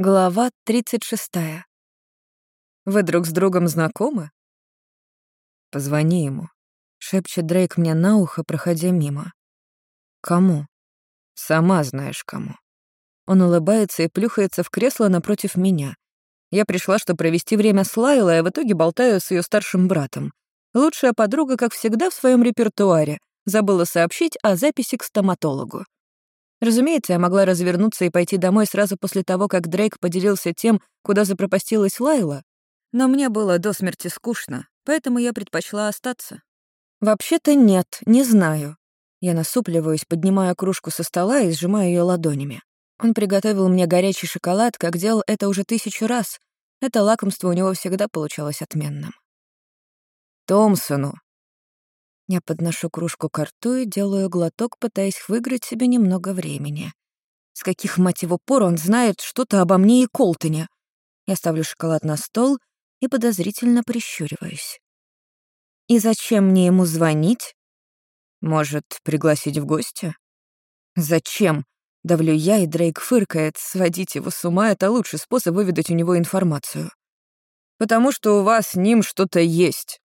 Глава 36. «Вы друг с другом знакомы?» «Позвони ему», — шепчет Дрейк мне на ухо, проходя мимо. «Кому?» «Сама знаешь, кому». Он улыбается и плюхается в кресло напротив меня. Я пришла, чтобы провести время с Лайлой, а в итоге болтаю с ее старшим братом. Лучшая подруга, как всегда, в своем репертуаре. Забыла сообщить о записи к стоматологу. Разумеется, я могла развернуться и пойти домой сразу после того, как Дрейк поделился тем, куда запропастилась Лайла, но мне было до смерти скучно, поэтому я предпочла остаться. «Вообще-то нет, не знаю». Я насупливаюсь, поднимаю кружку со стола и сжимаю ее ладонями. Он приготовил мне горячий шоколад, как делал это уже тысячу раз. Это лакомство у него всегда получалось отменным. «Томпсону», я подношу кружку к рту и делаю глоток, пытаясь выиграть себе немного времени. С каких, мать его, пор он знает что-то обо мне и Колтоне? Я ставлю шоколад на стол и подозрительно прищуриваюсь. И зачем мне ему звонить? Может, пригласить в гости? Зачем? Давлю я, и Дрейк фыркает. Сводить его с ума — это лучший способ выведать у него информацию. Потому что у вас с ним что-то есть.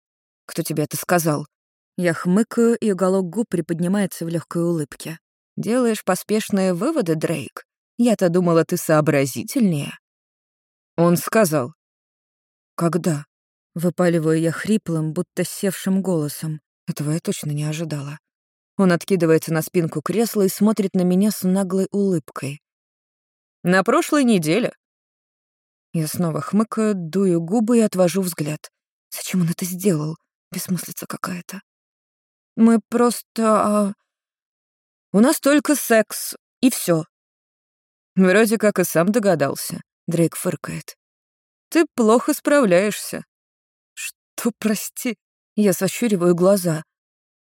Кто тебе это сказал? Я хмыкаю, и уголок губ приподнимается в легкой улыбке. «Делаешь поспешные выводы, Дрейк? Я-то думала, ты сообразительнее». Он сказал. «Когда?» Выпаливаю я хриплым, будто севшим голосом. Этого я точно не ожидала. Он откидывается на спинку кресла и смотрит на меня с наглой улыбкой. «На прошлой неделе». Я снова хмыкаю, дую губы и отвожу взгляд. Зачем он это сделал? Бессмыслица какая-то. Мы просто... А... У нас только секс, и все. Вроде как и сам догадался, Дрейк фыркает. Ты плохо справляешься. Что, прости? Я сощуриваю глаза.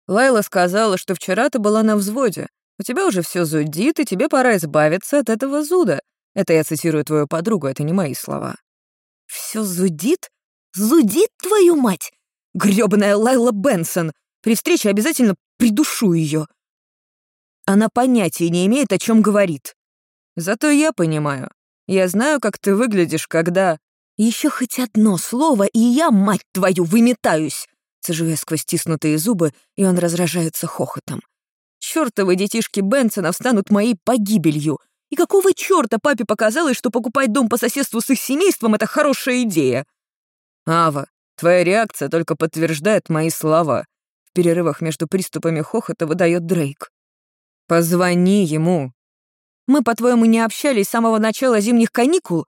Лайла сказала, что вчера ты была на взводе. У тебя уже все зудит, и тебе пора избавиться от этого зуда. Это я цитирую твою подругу, это не мои слова. Все зудит? Зудит, твою мать? Грёбаная Лайла Бенсон! При встрече обязательно придушу ее. Она понятия не имеет, о чем говорит. Зато я понимаю. Я знаю, как ты выглядишь, когда... Еще хоть одно слово, и я, мать твою, выметаюсь. Цежу я сквозь стиснутые зубы, и он разражается хохотом. Чёртовы детишки Бенсона станут моей погибелью. И какого чёрта папе показалось, что покупать дом по соседству с их семейством — это хорошая идея? Ава, твоя реакция только подтверждает мои слова перерывах между приступами хохота выдает Дрейк. «Позвони ему!» «Мы, по-твоему, не общались с самого начала зимних каникул?»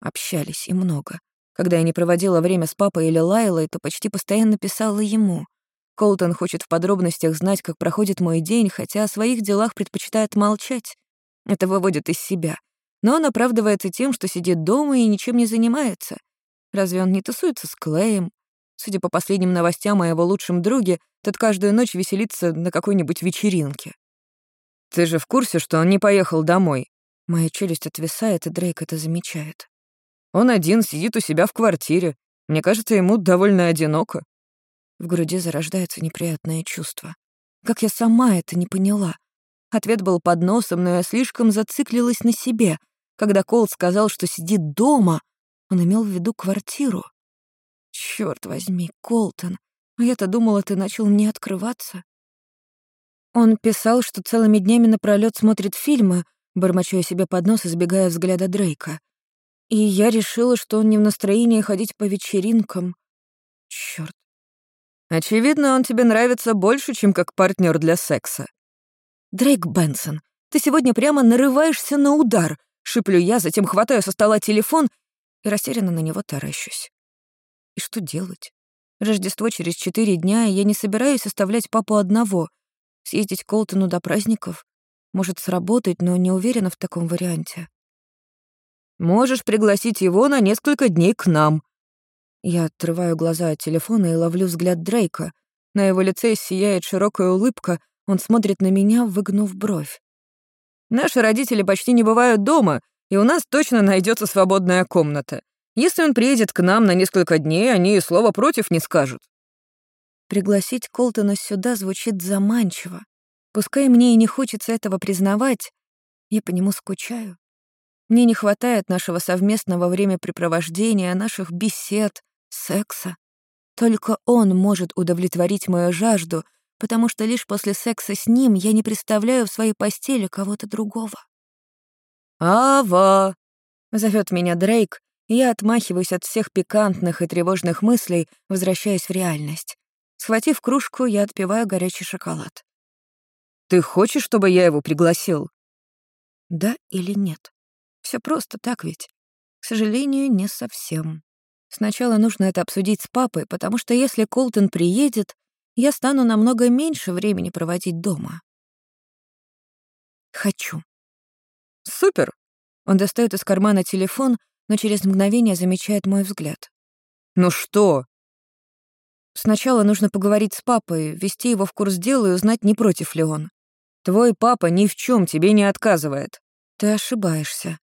Общались и много. Когда я не проводила время с папой или Лайлой, то почти постоянно писала ему. Колтон хочет в подробностях знать, как проходит мой день, хотя о своих делах предпочитает молчать. Это выводит из себя. Но он оправдывается тем, что сидит дома и ничем не занимается. Разве он не тусуется с Клеем? Судя по последним новостям о его лучшем друге, тот каждую ночь веселится на какой-нибудь вечеринке. «Ты же в курсе, что он не поехал домой?» Моя челюсть отвисает, и Дрейк это замечает. «Он один сидит у себя в квартире. Мне кажется, ему довольно одиноко». В груди зарождается неприятное чувство. Как я сама это не поняла? Ответ был под носом, но я слишком зациклилась на себе. Когда Кол сказал, что сидит дома, он имел в виду квартиру. Черт возьми, Колтон, я-то думала, ты начал мне открываться. Он писал, что целыми днями напролёт смотрит фильмы, бормочу я себе под нос, избегая взгляда Дрейка. И я решила, что он не в настроении ходить по вечеринкам. Чёрт. Очевидно, он тебе нравится больше, чем как партнер для секса. Дрейк Бенсон, ты сегодня прямо нарываешься на удар, шиплю я, затем хватаю со стола телефон и растерянно на него таращусь. И что делать? Рождество через четыре дня, и я не собираюсь оставлять папу одного. Съездить к Колтону до праздников может сработать, но не уверена в таком варианте. Можешь пригласить его на несколько дней к нам. Я отрываю глаза от телефона и ловлю взгляд Дрейка. На его лице сияет широкая улыбка, он смотрит на меня, выгнув бровь. Наши родители почти не бывают дома, и у нас точно найдется свободная комната. Если он приедет к нам на несколько дней, они и слова против не скажут». Пригласить Колтона сюда звучит заманчиво. Пускай мне и не хочется этого признавать, я по нему скучаю. Мне не хватает нашего совместного времяпрепровождения, наших бесед, секса. Только он может удовлетворить мою жажду, потому что лишь после секса с ним я не представляю в своей постели кого-то другого. «Ава!» — зовет меня Дрейк, я отмахиваюсь от всех пикантных и тревожных мыслей, возвращаясь в реальность. Схватив кружку, я отпиваю горячий шоколад. «Ты хочешь, чтобы я его пригласил?» «Да или нет? Все просто так ведь?» «К сожалению, не совсем. Сначала нужно это обсудить с папой, потому что если Колтон приедет, я стану намного меньше времени проводить дома. Хочу. Супер! Он достает из кармана телефон, но через мгновение замечает мой взгляд. Ну что? Сначала нужно поговорить с папой, ввести его в курс дела и узнать, не против ли он. Твой папа ни в чем тебе не отказывает. Ты ошибаешься.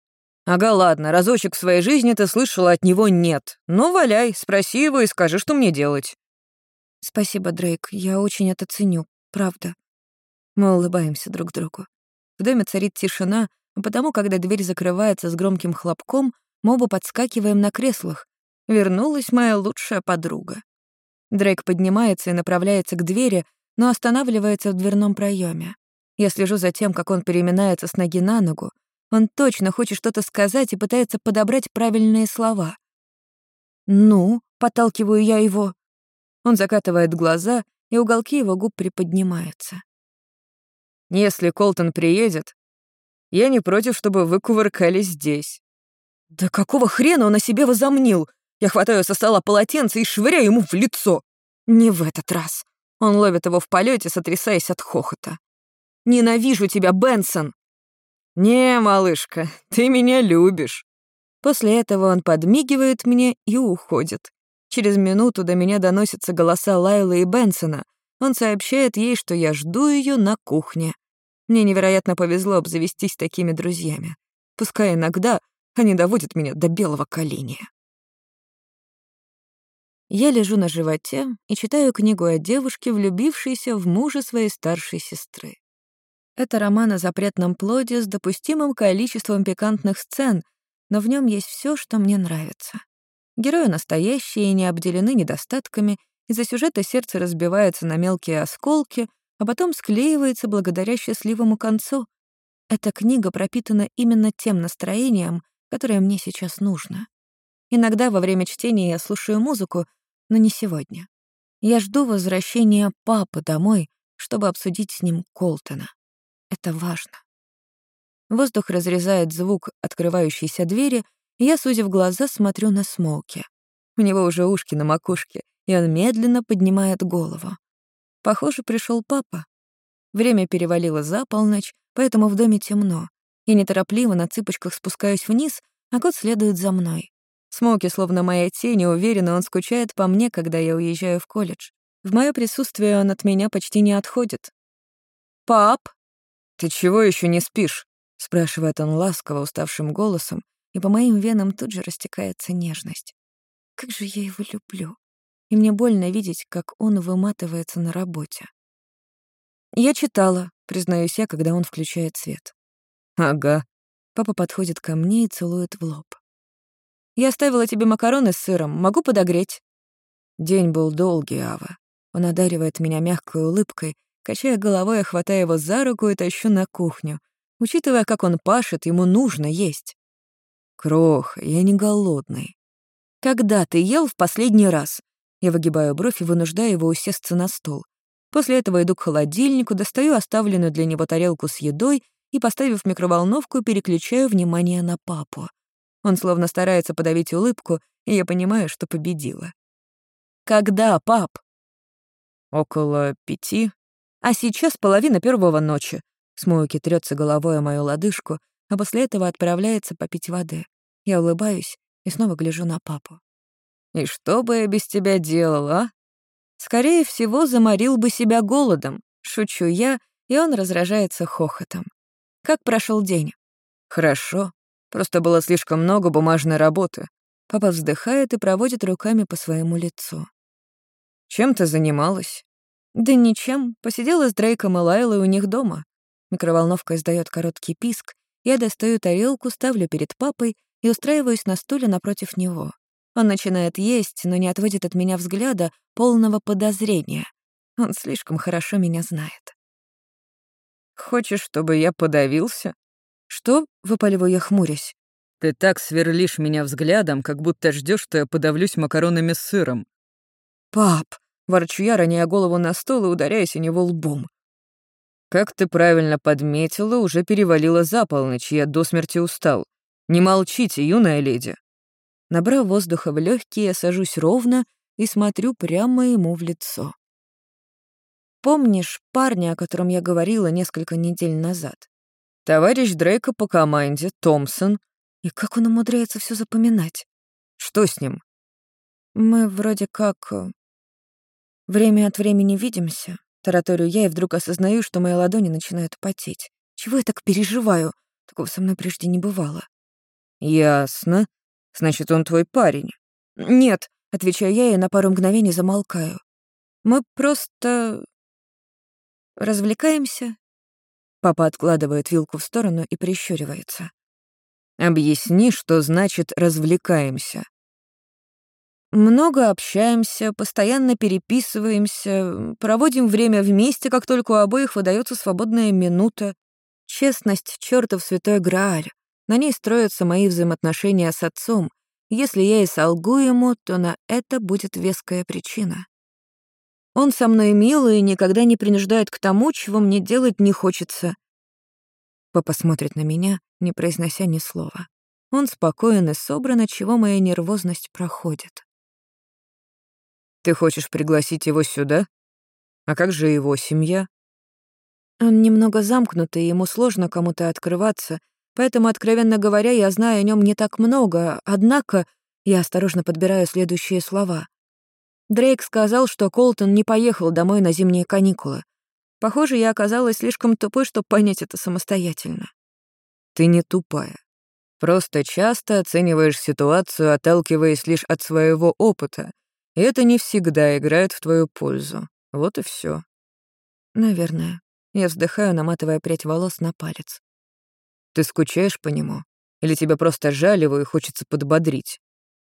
Ага, ладно, разочек в своей жизни ты слышала от него «нет». Ну, валяй, спроси его и скажи, что мне делать. Спасибо, Дрейк, я очень это ценю, правда. Мы улыбаемся друг другу. В доме царит тишина, а потому, когда дверь закрывается с громким хлопком, мы оба подскакиваем на креслах. Вернулась моя лучшая подруга. Дрейк поднимается и направляется к двери, но останавливается в дверном проеме. Я слежу за тем, как он переминается с ноги на ногу. Он точно хочет что-то сказать и пытается подобрать правильные слова. «Ну», — подталкиваю я его. Он закатывает глаза, и уголки его губ приподнимаются. «Если Колтон приедет, я не против, чтобы вы кувыркались здесь». «Да какого хрена он о себе возомнил? Я хватаю со стола полотенце и швыряю ему в лицо». «Не в этот раз». Он ловит его в полете, сотрясаясь от хохота. «Ненавижу тебя, Бенсон!» «Не, малышка, ты меня любишь». После этого он подмигивает мне и уходит. Через минуту до меня доносятся голоса Лайлы и Бенсона. Он сообщает ей, что я жду ее на кухне. Мне невероятно повезло обзавестись такими друзьями. Пускай иногда они доводят меня до белого коленя. Я лежу на животе и читаю книгу о девушке, влюбившейся в мужа своей старшей сестры. Это роман о запретном плоде с допустимым количеством пикантных сцен, но в нем есть все, что мне нравится. Герои настоящие и не обделены недостатками, из-за сюжета сердце разбивается на мелкие осколки, а потом склеивается благодаря счастливому концу. Эта книга пропитана именно тем настроением, которое мне сейчас нужно. Иногда во время чтения я слушаю музыку, но не сегодня. Я жду возвращения папы домой, чтобы обсудить с ним Колтона. Это важно. Воздух разрезает звук открывающейся двери, и я, сузив глаза, смотрю на Смоуки. У него уже ушки на макушке, и он медленно поднимает голову. Похоже, пришел папа. Время перевалило за полночь, поэтому в доме темно. Я неторопливо на цыпочках спускаюсь вниз, а кот следует за мной. Смоуки, словно моя тень, уверенно он скучает по мне, когда я уезжаю в колледж. В мое присутствие он от меня почти не отходит. «Пап!» «Ты чего еще не спишь?» — спрашивает он ласково, уставшим голосом, и по моим венам тут же растекается нежность. Как же я его люблю. И мне больно видеть, как он выматывается на работе. Я читала, признаюсь я, когда он включает свет. Ага. Папа подходит ко мне и целует в лоб. Я оставила тебе макароны с сыром, могу подогреть. День был долгий, Ава. Он одаривает меня мягкой улыбкой, Качая головой, я хватаю его за руку и тащу на кухню. Учитывая, как он пашет, ему нужно есть. Кроха, я не голодный. Когда ты ел в последний раз? Я выгибаю бровь и вынуждаю его усесться на стол. После этого иду к холодильнику, достаю оставленную для него тарелку с едой и, поставив микроволновку, переключаю внимание на папу. Он словно старается подавить улыбку, и я понимаю, что победила. «Когда, пап?» «Около пяти», а сейчас половина первого ночи. Смоуки трется головой о мою лодыжку, а после этого отправляется попить воды. Я улыбаюсь и снова гляжу на папу. «И что бы я без тебя делал, а?» «Скорее всего, заморил бы себя голодом», — шучу я, и он разражается хохотом. «Как прошел день?» «Хорошо. Просто было слишком много бумажной работы». Папа вздыхает и проводит руками по своему лицу. «Чем ты занималась?» Да ничем, посидела с Дрейком и Лайлой у них дома. Микроволновка издает короткий писк, Я достаю тарелку, ставлю перед папой и устраиваюсь на стуле напротив него. Он начинает есть, но не отводит от меня взгляда, полного подозрения. Он слишком хорошо меня знает. «Хочешь, чтобы я подавился?» «Что?» — выпаливаю я, хмурясь. «Ты так сверлишь меня взглядом, как будто ждешь, что я подавлюсь макаронами с сыром». «Пап!» — ворчу я, роняя голову на стол и ударяясь о него лбом. «Как ты правильно подметила, уже перевалило за полночь, я до смерти устал. Не молчите, юная леди». Набрав воздуха в легкие, я сажусь ровно и смотрю прямо ему в лицо. Помнишь парня, о котором я говорила несколько недель назад? Товарищ Дрейка по команде, Томпсон. И как он умудряется все запоминать? Что с ним? Мы вроде как... Э, время от времени видимся. Тараторю я и вдруг осознаю, что мои ладони начинают потеть. Чего я так переживаю? Такого со мной прежде не бывало. Ясно. Значит, он твой парень. Нет, отвечаю я и на пару мгновений замолкаю. Мы просто развлекаемся. Папа откладывает вилку в сторону и прищуривается. Объясни, что значит «развлекаемся». Много общаемся, постоянно переписываемся, проводим время вместе, как только у обоих выдается свободная минута. Честность — чертов святой Грааль. На ней строятся мои взаимоотношения с отцом. Если я и солгу ему, то на это будет веская причина. Он со мной милый и никогда не принуждает к тому, чего мне делать не хочется. Папа смотрит на меня, не произнося ни слова. Он спокоен и собран, от чего моя нервозность проходит. «Ты хочешь пригласить его сюда? А как же его семья?» Он немного замкнутый, ему сложно кому-то открываться, поэтому, откровенно говоря, я знаю о нем не так много, однако я осторожно подбираю следующие слова. Дрейк сказал, что Колтон не поехал домой на зимние каникулы. Похоже, я оказалась слишком тупой, чтобы понять это самостоятельно. Ты не тупая. Просто часто оцениваешь ситуацию, отталкиваясь лишь от своего опыта, и это не всегда играет в твою пользу. Вот и все. Наверное. Я вздыхаю, наматывая прядь волос на палец. Ты скучаешь по нему? Или тебя просто жаль его и хочется подбодрить?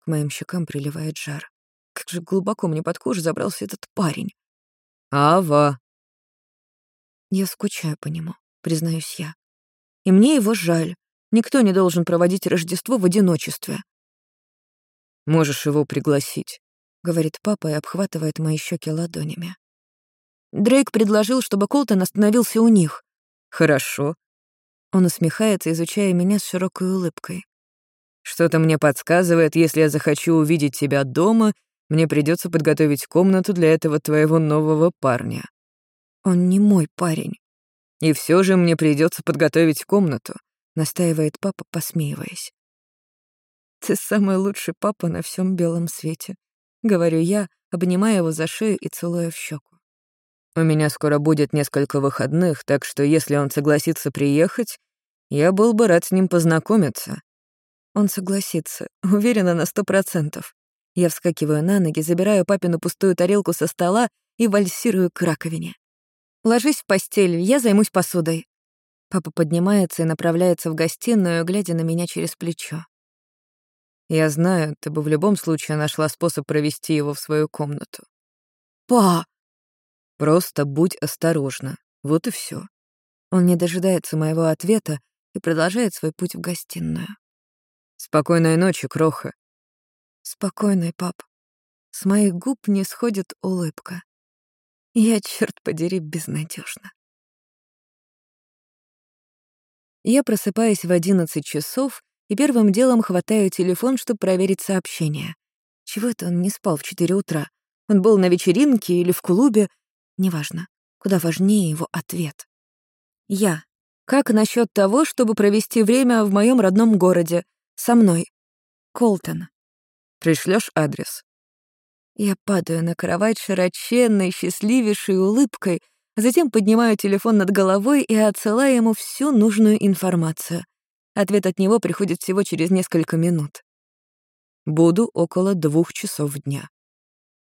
К моим щекам приливает жар. Как же глубоко мне под кожу забрался этот парень. Ава. Я скучаю по нему, признаюсь я. И мне его жаль. Никто не должен проводить Рождество в одиночестве. Можешь его пригласить, говорит папа и обхватывает мои щеки ладонями. Дрейк предложил, чтобы Колтон остановился у них. Хорошо. Он усмехается, изучая меня с широкой улыбкой. Что-то мне подсказывает, если я захочу увидеть тебя дома, мне придется подготовить комнату для этого твоего нового парня. Он не мой парень. И все же мне придется подготовить комнату, настаивает папа, посмеиваясь. Ты самый лучший папа на всем белом свете, говорю я, обнимая его за шею и целуя в щеку. У меня скоро будет несколько выходных, так что если он согласится приехать, я был бы рад с ним познакомиться. Он согласится, уверена на сто процентов. Я вскакиваю на ноги, забираю папину пустую тарелку со стола и вальсирую к раковине. «Ложись в постель, я займусь посудой». Папа поднимается и направляется в гостиную, глядя на меня через плечо. «Я знаю, ты бы в любом случае нашла способ провести его в свою комнату». «Па!» «Просто будь осторожна. Вот и все. Он не дожидается моего ответа и продолжает свой путь в гостиную. «Спокойной ночи, Кроха. Спокойный, пап. С моих губ не сходит улыбка. Я, черт подери, безнадежна. Я просыпаюсь в одиннадцать часов и первым делом хватаю телефон, чтобы проверить сообщение. Чего это он не спал в четыре утра? Он был на вечеринке или в клубе? Неважно. Куда важнее его ответ. Я. Как насчет того, чтобы провести время в моем родном городе? Со мной. Колтон. Пришлешь адрес?» Я падаю на кровать широченной, счастливейшей улыбкой, затем поднимаю телефон над головой и отсылаю ему всю нужную информацию. Ответ от него приходит всего через несколько минут. Буду около двух часов дня.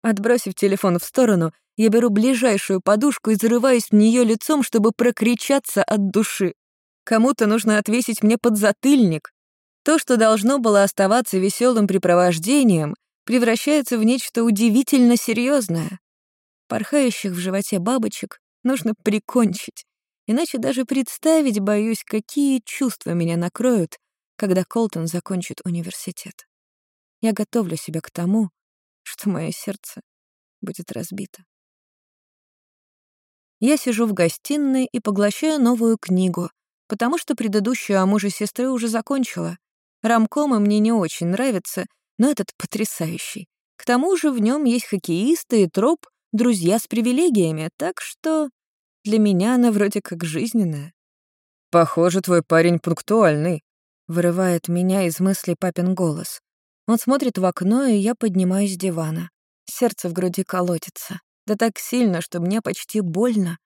Отбросив телефон в сторону, я беру ближайшую подушку и зарываюсь в нее лицом, чтобы прокричаться от души. Кому-то нужно отвесить мне подзатыльник. То, что должно было оставаться веселым препровождением, превращается в нечто удивительно серьезное. Порхающих в животе бабочек нужно прикончить, иначе даже представить боюсь, какие чувства меня накроют, когда Колтон закончит университет. Я готовлю себя к тому, что мое сердце будет разбито. Я сижу в гостиной и поглощаю новую книгу, потому что предыдущую о муже сестры уже закончила. Рамкомы мне не очень нравится, но этот потрясающий. К тому же в нем есть хоккеисты и троп, друзья с привилегиями, так что для меня она вроде как жизненная. «Похоже, твой парень пунктуальный», — вырывает меня из мыслей папин голос. Он смотрит в окно, и я поднимаюсь с дивана. Сердце в груди колотится. Да так сильно, что мне почти больно.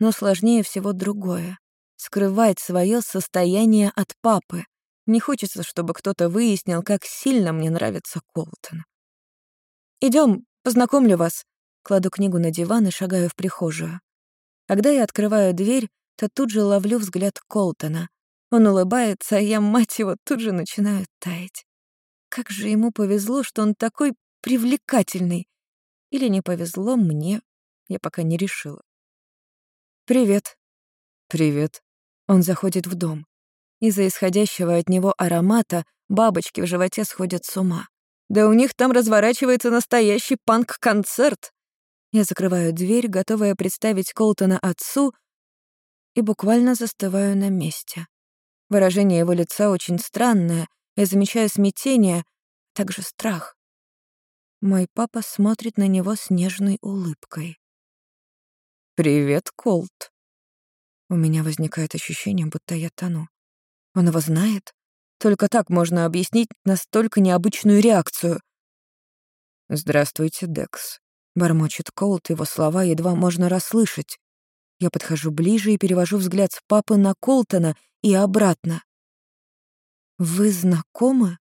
Но сложнее всего другое — скрывать свое состояние от папы. Не хочется, чтобы кто-то выяснил, как сильно мне нравится Колтон. Идем, познакомлю вас». Кладу книгу на диван и шагаю в прихожую. Когда я открываю дверь, то тут же ловлю взгляд Колтона. Он улыбается, а я, мать его, тут же начинаю таять. Как же ему повезло, что он такой привлекательный. Или не повезло мне, я пока не решила. «Привет». «Привет». Он заходит в дом. Из-за исходящего от него аромата бабочки в животе сходят с ума. Да у них там разворачивается настоящий панк-концерт. Я закрываю дверь, готовая представить Колтона отцу, и буквально застываю на месте. Выражение его лица очень странное, я замечаю смятение, также страх. Мой папа смотрит на него с нежной улыбкой. «Привет, Колт». У меня возникает ощущение, будто я тону. Он его знает? Только так можно объяснить настолько необычную реакцию. «Здравствуйте, Декс», — бормочет Колт, его слова едва можно расслышать. Я подхожу ближе и перевожу взгляд с папы на Колтона и обратно. «Вы знакомы?»